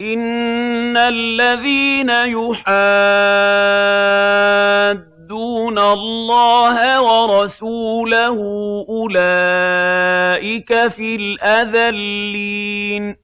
إِنَّ الَّذِينَ يُحَادُّونَ اللَّهَ وَرَسُولَهُ أُولَٰئِكَ فِي الْأَذَلِّينَ